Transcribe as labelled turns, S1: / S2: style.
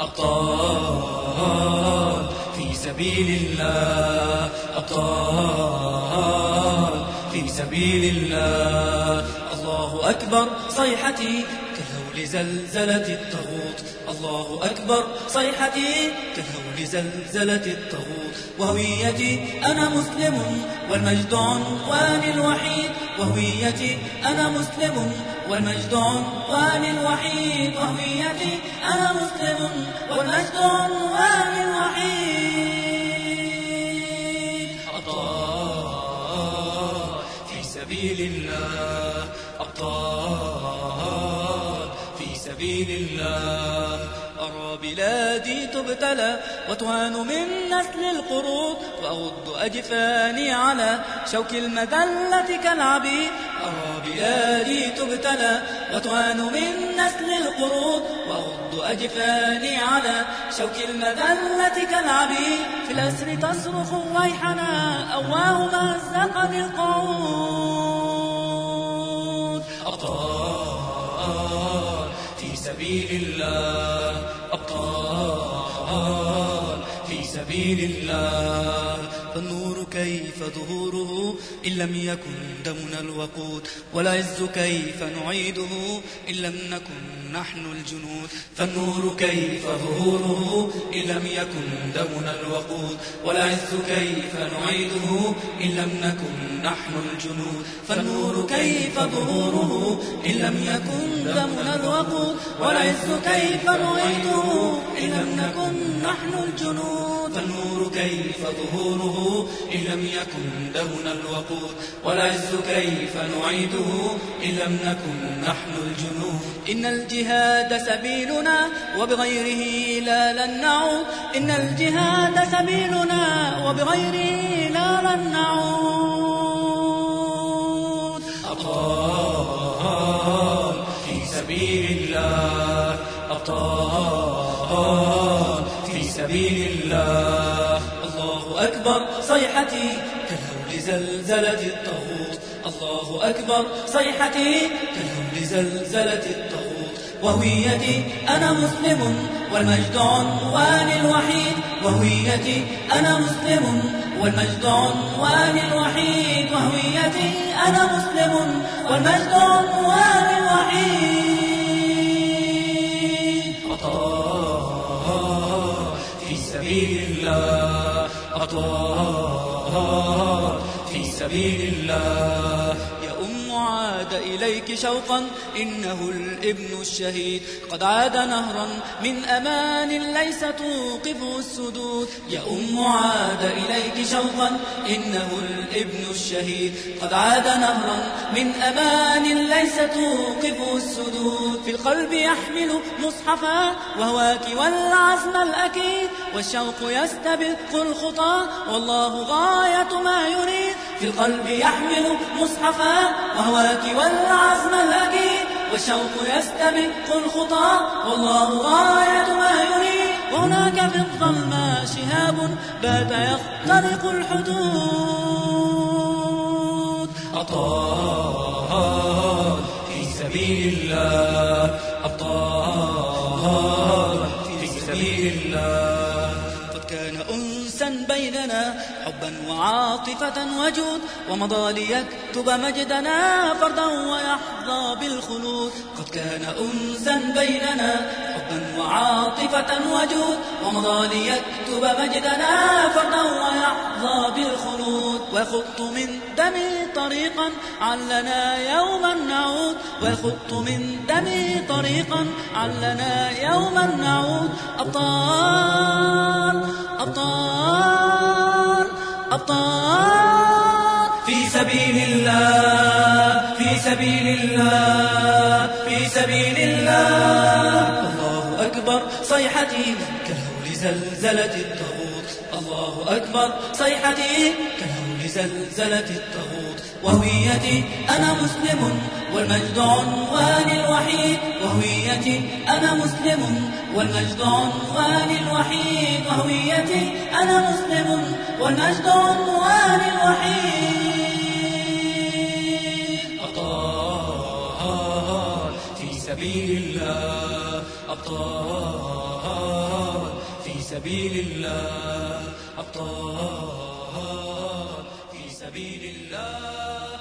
S1: أبطال في سبيل الله أبطال في سبيل الله. الله أكبر صيحتي كالهول زلزلة الطاغوت. الله أكبر صيحتي كالهول زلزلة الطاغوت. وهويتي أنا مسلم والمجد عنواني الوحيد. وهويتي أنا مسلم والمجد عنواني الوحيد وهويتي أنا مسلم والمجد عنواني الوحيد أبطال في سبيل الله أبطال في سبيل الله. بلادي تبتلى وتهان من نسل القرود وأغض أجفاني على شوك المذلة كالعبيد أرى بلادي تبتلى وتهان من نسل القرود وأغض أجفاني على شوك المذلة كالعبيد في الأسر تصرخ ويحنا أواه مزقني القعود أبطال في سبيل الله. سبيل الله. فالنور كيف ظهوره إن لم يكن دمنا الوقود. والعز كيف نعيده إن لم نكن نحن الجنود. فالنور كيف ظهوره إن لم يكن دمنا الوقود. والعز كيف نعيده إن لم نكن نحن الجنود. فالنور كيف ظهوره إن لم يكن دمنا الوقود. والعز كيف نعيده إن لم نكن نحن الجنود. فالنور كيف ظهوره؟ إن لم يكن دمنا الوقود. والعز كيف نعيده؟ إن لم نكن نحن الجنود. إن الجهاد سبيلنا وبغيره لا لن نعود إن الجهاد سبيلنا وبغيره لا لن نعود أبطال في سبيل الله. أبطال في سبيل الله. الله أكبر. صيحتي كالهول زلزلة الطاغوت. الله أكبر. صيحتي كالهول زلزلة الطاغوت. وهويتي أنا مسلم والمجد عنواني الوحيد. وهويتي أنا مسلم والمجد عنواني الوحيد. وهويتي أنا مسلم والمجد عنواني الله أطار في سبيل الله. عاد إليك شوقا إنه الإبن الشهيد. قد عاد نهرا من أمان ليس توقفه السدود. يا أم عاد إليك شوقا إنه الإبن الشهيد. قد عاد نهرا من أمان ليس توقفه السدود. في القلب يحمل مصحفا وهواك والعزم الأكيد. والشوق يستبق الخطى والله غاية ما يريد. في القلب يحمل مصحفا وهواك والعزم الأكيد والشوق يستبق الخطى والله غاية ما يريد وهناك في الظلماء شهاب بات يخترق الحدود. أطار في سبيل الله أبطال في سبيل الله. قد كان بيننا حبا وعاطفة وجود ومضى ليكتب مجدنا فردا ويحظى بالخلود قد كان أنسا بيننا وعاطفة وجود ومضى ليكتب مجدنا فردا ويحظى بالخلود. ويخط من دمي طريقا علنا يوما نعود. ويخط من دمي طريقا علنا يوما نعود. أبطال أبطال أبطال. في سبيل الله في سبيل الله في سبيل الله. صيحتي كالهول زلزلة الطاغوت الله أكبر. صيحتي كالهول زلزلة الطاغوت وهويتي أنا مسلم والمجد عنواني الوحيد. وهويتي أنا مسلم والمجد عنواني الوحيد. وهويتي أنا مسلم والمجد عنواني الوحيد. أطهار في سبيل الله. أطهار سبيل الله أبطال في سبيل الله.